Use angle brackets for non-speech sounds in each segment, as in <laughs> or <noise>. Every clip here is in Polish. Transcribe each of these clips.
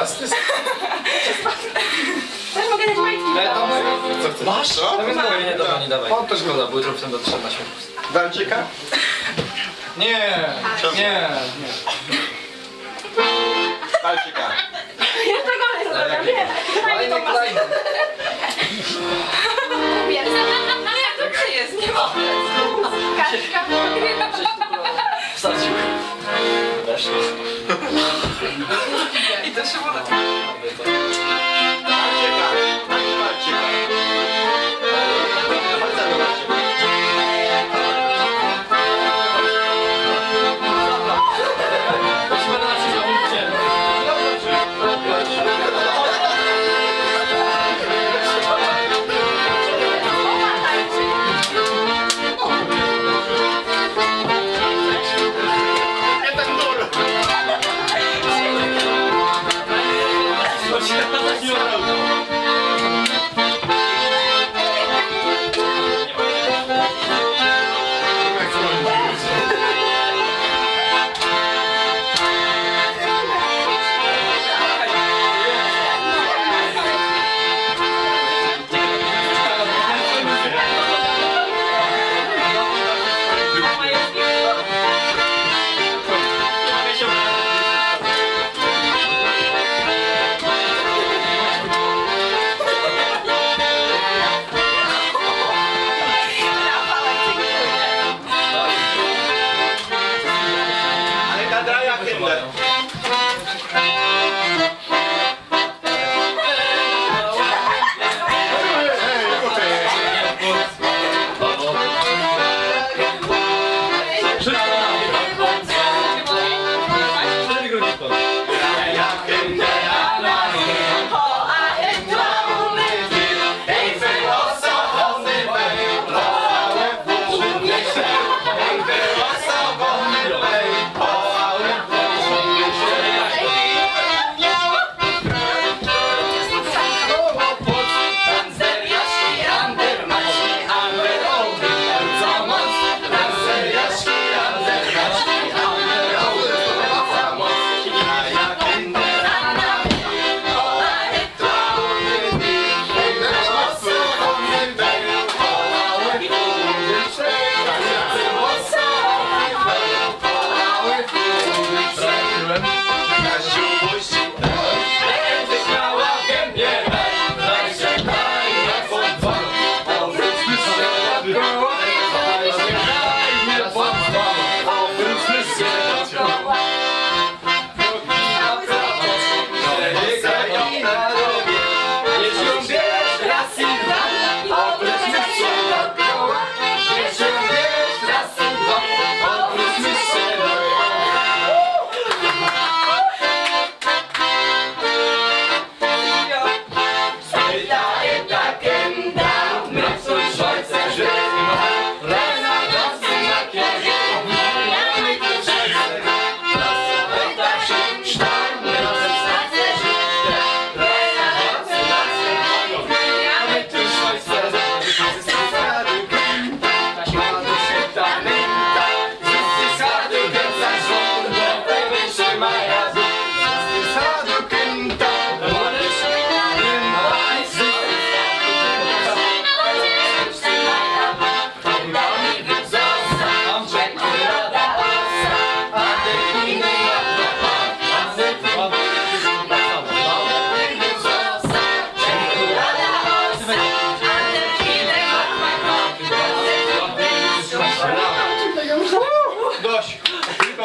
was. <laughs> Też mogę dać majtki. Ale to moje. Co chcesz? Masz? Co? To jest moje, nie, dobra, nie dawaj. On też Szkoda, bo jutro potem dotrzeba na śmierć. Walczyka? Nie, Czemu? nie, nie. Walczyka. Ja tego nie zrobię, Ale nie maskę. Right. Ale kadraja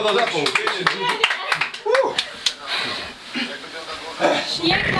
Tylko do zespół. Jak na